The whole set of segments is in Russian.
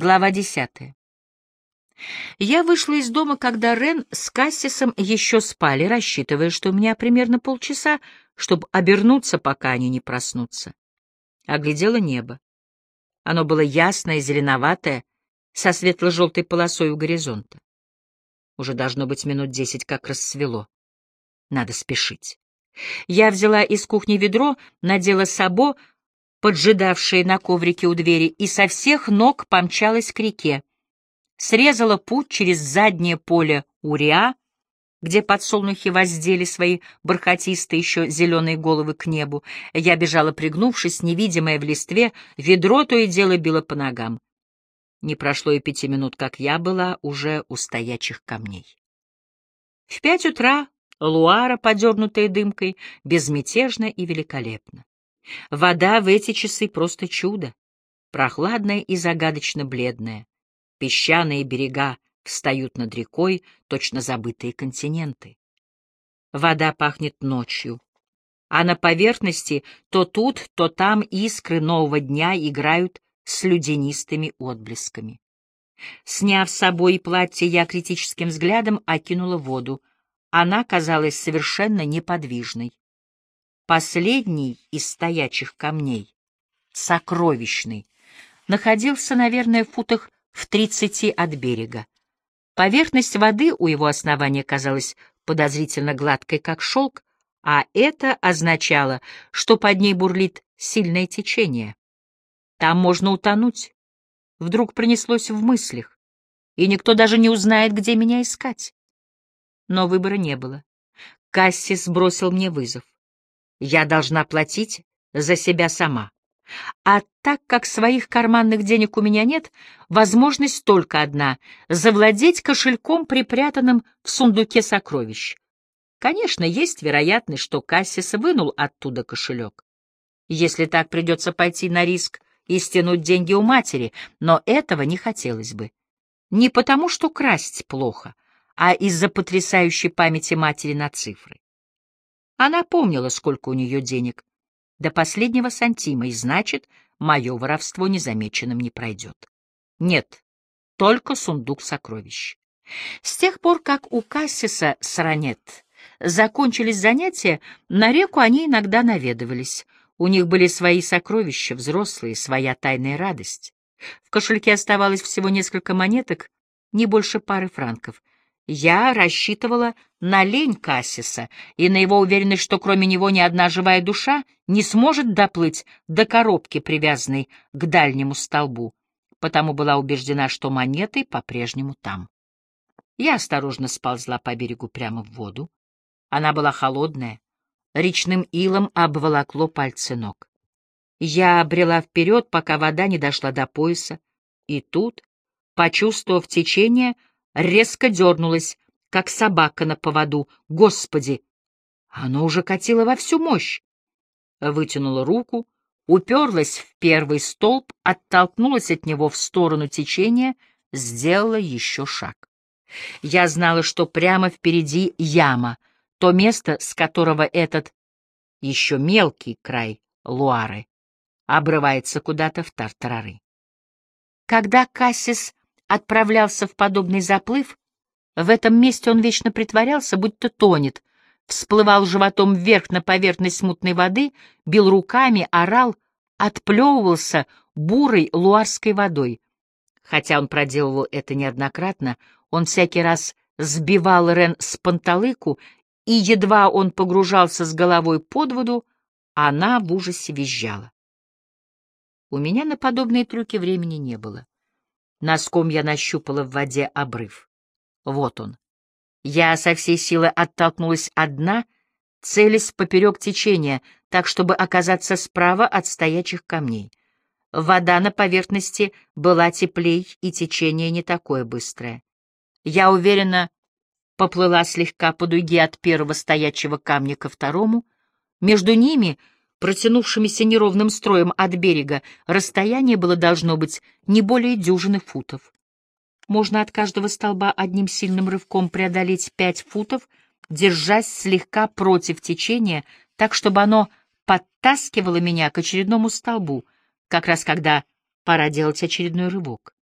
Глава десятая. Я вышла из дома, когда Рен с Кассисом еще спали, рассчитывая, что у меня примерно полчаса, чтобы обернуться, пока они не проснутся. Оглядела небо. Оно было ясное, зеленоватое, со светло-желтой полосой у горизонта. Уже должно быть минут десять, как рассвело. Надо спешить. Я взяла из кухни ведро, надела сабо, поджидавшее на коврике у двери, и со всех ног помчалась к реке. Срезала путь через заднее поле Уриа, где подсолнухи воздели свои бархатистые еще зеленые головы к небу. Я бежала, пригнувшись, невидимая в листве, ведро то и дело било по ногам. Не прошло и пяти минут, как я была уже у стоячих камней. В пять утра Луара, подернутая дымкой, безмятежна и великолепна. Вода в эти часы просто чудо, прохладная и загадочно бледная. Песчаные берега встают над рекой, точно забытые континенты. Вода пахнет ночью, а на поверхности то тут, то там искры нового дня играют с людянистыми отблесками. Сняв с собой платье, я критическим взглядом окинула воду. Она казалась совершенно неподвижной. Последний из стоячих камней, сокровищный, находился, наверное, в футах в тридцати от берега. Поверхность воды у его основания казалась подозрительно гладкой, как шелк, а это означало, что под ней бурлит сильное течение. Там можно утонуть. Вдруг пронеслось в мыслях, и никто даже не узнает, где меня искать. Но выбора не было. Кассис бросил мне вызов. Я должна платить за себя сама. А так как своих карманных денег у меня нет, возможность только одна — завладеть кошельком, припрятанным в сундуке сокровищ. Конечно, есть вероятность, что Кассис вынул оттуда кошелек. Если так, придется пойти на риск и стянуть деньги у матери, но этого не хотелось бы. Не потому, что красть плохо, а из-за потрясающей памяти матери на цифры. Она помнила, сколько у нее денег, до последнего сантима, и значит, мое воровство незамеченным не пройдет. Нет, только сундук сокровищ. С тех пор, как у Кассиса с Ранет закончились занятия, на реку они иногда наведывались. У них были свои сокровища, взрослые, своя тайная радость. В кошельке оставалось всего несколько монеток, не больше пары франков. Я рассчитывала на лень Кассиса и на его уверенность, что кроме него ни одна живая душа не сможет доплыть до коробки, привязанной к дальнему столбу, потому была убеждена, что монеты по-прежнему там. Я осторожно сползла по берегу прямо в воду. Она была холодная, речным илом обволокло пальцы ног. Я брела вперед, пока вода не дошла до пояса, и тут, почувствовав течение, резко дернулась, как собака на поводу. Господи! Оно уже катило во всю мощь. Вытянула руку, уперлась в первый столб, оттолкнулась от него в сторону течения, сделала еще шаг. Я знала, что прямо впереди яма, то место, с которого этот еще мелкий край Луары обрывается куда-то в тартарары. Когда Кассис отправлялся в подобный заплыв, в этом месте он вечно притворялся, будто тонет, всплывал животом вверх на поверхность мутной воды, бил руками, орал, отплевывался бурой луарской водой. Хотя он проделывал это неоднократно, он всякий раз сбивал Рен с панталыку, и едва он погружался с головой под воду, она в ужасе визжала. У меня на подобные трюки времени не было. Носком я нащупала в воде обрыв. Вот он. Я со всей силы оттолкнулась от дна, целясь поперек течения, так, чтобы оказаться справа от стоячих камней. Вода на поверхности была теплей, и течение не такое быстрое. Я уверенно поплыла слегка по дуге от первого стоячего камня ко второму. Между ними — протянувшимися неровным строем от берега, расстояние было должно быть не более дюжины футов. Можно от каждого столба одним сильным рывком преодолеть пять футов, держась слегка против течения, так, чтобы оно подтаскивало меня к очередному столбу, как раз когда пора делать очередной рывок.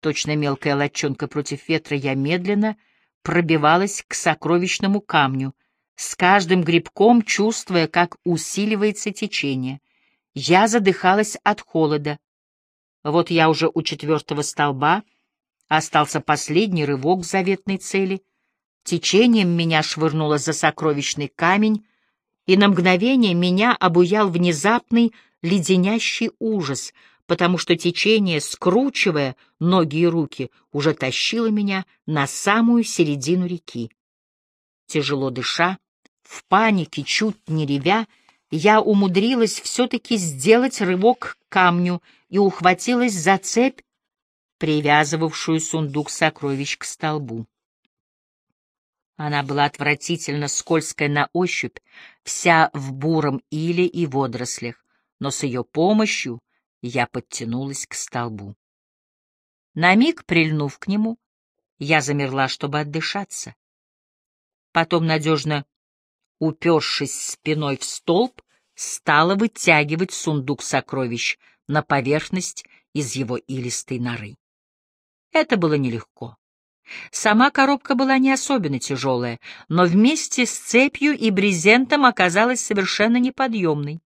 Точно мелкая лодчонка против ветра, я медленно пробивалась к сокровищному камню, с каждым грибком чувствуя, как усиливается течение. Я задыхалась от холода. Вот я уже у четвертого столба, остался последний рывок к заветной цели. Течением меня швырнуло за сокровищный камень, и на мгновение меня обуял внезапный леденящий ужас, потому что течение, скручивая ноги и руки, уже тащило меня на самую середину реки. Тяжело дыша, в панике, чуть не ревя, я умудрилась все-таки сделать рывок к камню и ухватилась за цепь, привязывавшую сундук сокровищ к столбу. Она была отвратительно скользкая на ощупь, вся в буром иле и водорослях, но с ее помощью я подтянулась к столбу. На миг прильнув к нему, я замерла, чтобы отдышаться. Потом, надежно упершись спиной в столб, стала вытягивать сундук сокровищ на поверхность из его илистой норы. Это было нелегко. Сама коробка была не особенно тяжелая, но вместе с цепью и брезентом оказалась совершенно неподъемной.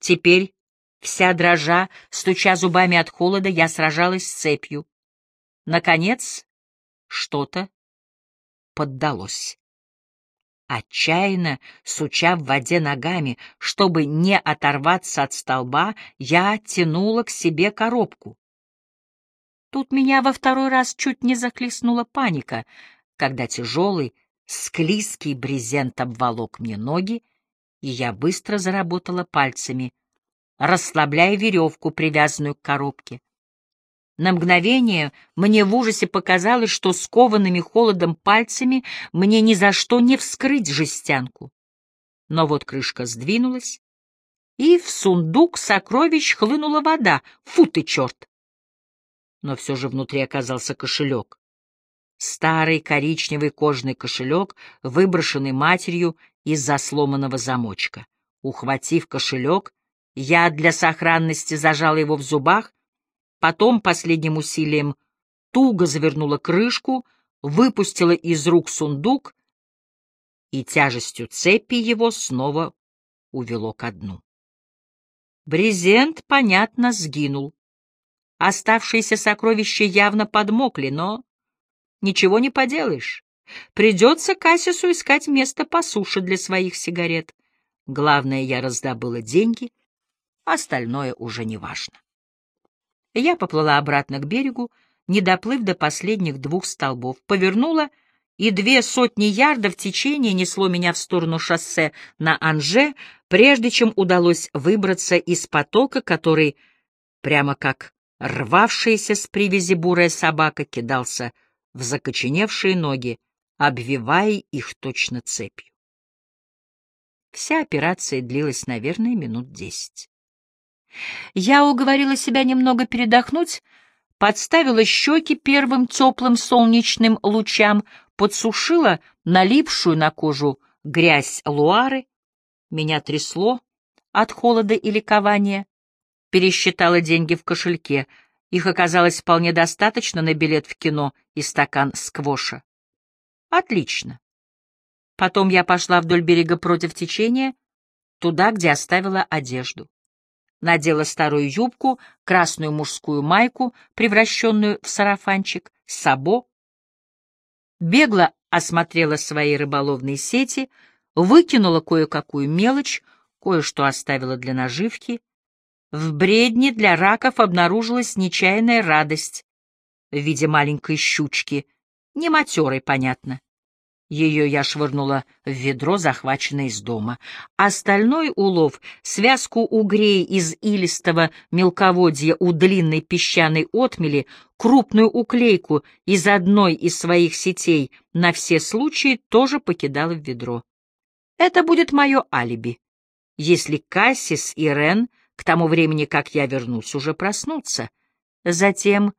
Теперь Вся дрожа, стуча зубами от холода, я сражалась с цепью. Наконец, что-то поддалось. Отчаянно, суча в воде ногами, чтобы не оторваться от столба, я тянула к себе коробку. Тут меня во второй раз чуть не захлестнула паника, когда тяжелый, склизкий брезент обволок мне ноги, и я быстро заработала пальцами, расслабляя веревку, привязанную к коробке. На мгновение мне в ужасе показалось, что скованными холодом пальцами мне ни за что не вскрыть жестянку. Но вот крышка сдвинулась, и в сундук сокровищ хлынула вода. Фу ты, черт! Но все же внутри оказался кошелек. Старый коричневый кожаный кошелек, выброшенный матерью из-за сломанного замочка. Ухватив кошелек, я для сохранности зажала его в зубах, потом последним усилием туго завернула крышку, выпустила из рук сундук и тяжестью цепи его снова увело ко дну. Брезент, понятно, сгинул. Оставшиеся сокровища явно подмокли, но ничего не поделаешь. Придется Кассису искать место по суше для своих сигарет. Главное, я раздобыла деньги — остальное уже не важно. Я поплыла обратно к берегу, не доплыв до последних двух столбов, повернула, и две сотни ярдов течения несло меня в сторону шоссе на Анже, прежде чем удалось выбраться из потока, который, прямо как рвавшаяся с привязи бурая собака, кидался в закоченевшие ноги, обвивая их точно цепью. Вся операция длилась, наверное, минут десять. Я уговорила себя немного передохнуть, подставила щеки первым теплым солнечным лучам, подсушила налипшую на кожу грязь луары. Меня трясло от холода и ликования. Пересчитала деньги в кошельке. Их оказалось вполне достаточно на билет в кино и стакан сквоша. Отлично. Потом я пошла вдоль берега против течения, туда, где оставила одежду надела старую юбку, красную мужскую майку, превращенную в сарафанчик, сабо, бегло осмотрела свои рыболовные сети, выкинула кое-какую мелочь, кое-что оставила для наживки. В бредне для раков обнаружилась нечаянная радость в виде маленькой щучки, не матерой, понятно. Ее я швырнула в ведро, захваченное из дома. Остальной улов — связку угрей из илистого мелководья у длинной песчаной отмели, крупную уклейку из одной из своих сетей на все случаи тоже покидала в ведро. Это будет мое алиби. Если Кассис и Рен к тому времени, как я вернусь, уже проснутся. Затем,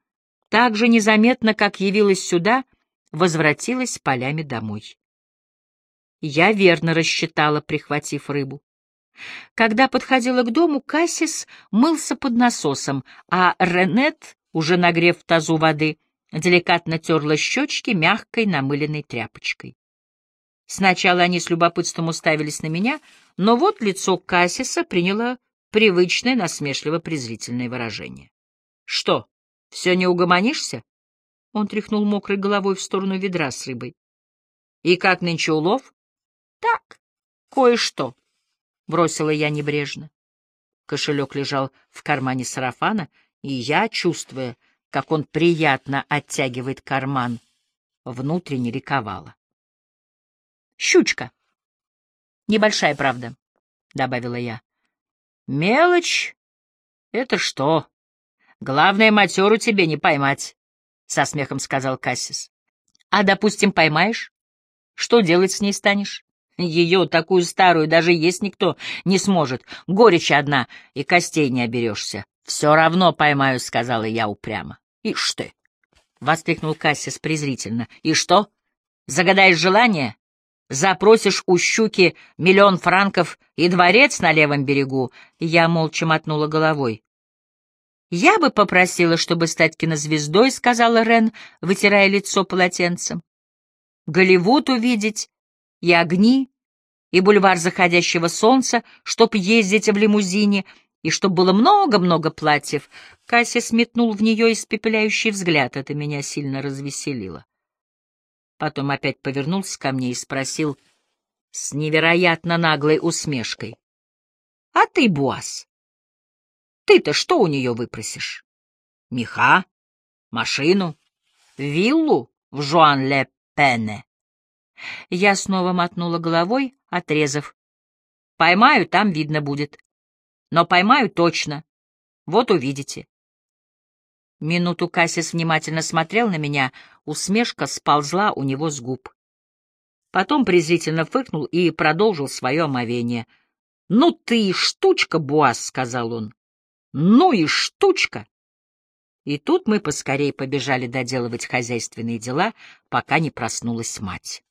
так же незаметно, как явилась сюда, возвратилась полями домой. Я верно рассчитала, прихватив рыбу. Когда подходила к дому, Кассис мылся под насосом, а Ренет уже нагрев в тазу воды, деликатно терла щечки мягкой намыленной тряпочкой. Сначала они с любопытством уставились на меня, но вот лицо Кассиса приняло привычное насмешливо-презрительное выражение. — Что, все не угомонишься? Он тряхнул мокрой головой в сторону ведра с рыбой. — И как нынче улов? — Так, кое-что, — бросила я небрежно. Кошелек лежал в кармане сарафана, и я, чувствуя, как он приятно оттягивает карман, внутренне ликовала. «Щучка. Небольшая, правда», — добавила я. «Мелочь? Это что? Главное, матеру тебе не поймать», — со смехом сказал Кассис. «А, допустим, поймаешь? Что делать с ней станешь? Ее, такую старую, даже есть никто не сможет. Горечь одна, и костей не оберешься. Все равно поймаю, — сказала я упрямо. — Ишь ты! — воскликнул Кассис презрительно. — И что? Загадаешь желание? Запросишь у щуки миллион франков и дворец на левом берегу? Я молча мотнула головой. «Я бы попросила, чтобы стать кинозвездой», — сказала Рен, вытирая лицо полотенцем. «Голливуд увидеть и огни, и бульвар заходящего солнца, чтоб ездить в лимузине, и чтоб было много-много платьев. Кася сметнул в нее испепеляющий взгляд, это меня сильно развеселило. Потом опять повернулся ко мне и спросил с невероятно наглой усмешкой. — А ты, Буас, ты-то что у нее выпросишь? Меха? Машину? Виллу в Жуан-ле-Пене? Я снова мотнула головой, отрезав. Поймаю, там видно будет. Но поймаю точно. Вот увидите. Минуту Кассис внимательно смотрел на меня, усмешка сползла у него с губ. Потом презрительно фыркнул и продолжил свое омовение. — Ну ты штучка, Буас, — сказал он. — Ну и штучка! И тут мы поскорей побежали доделывать хозяйственные дела, пока не проснулась мать.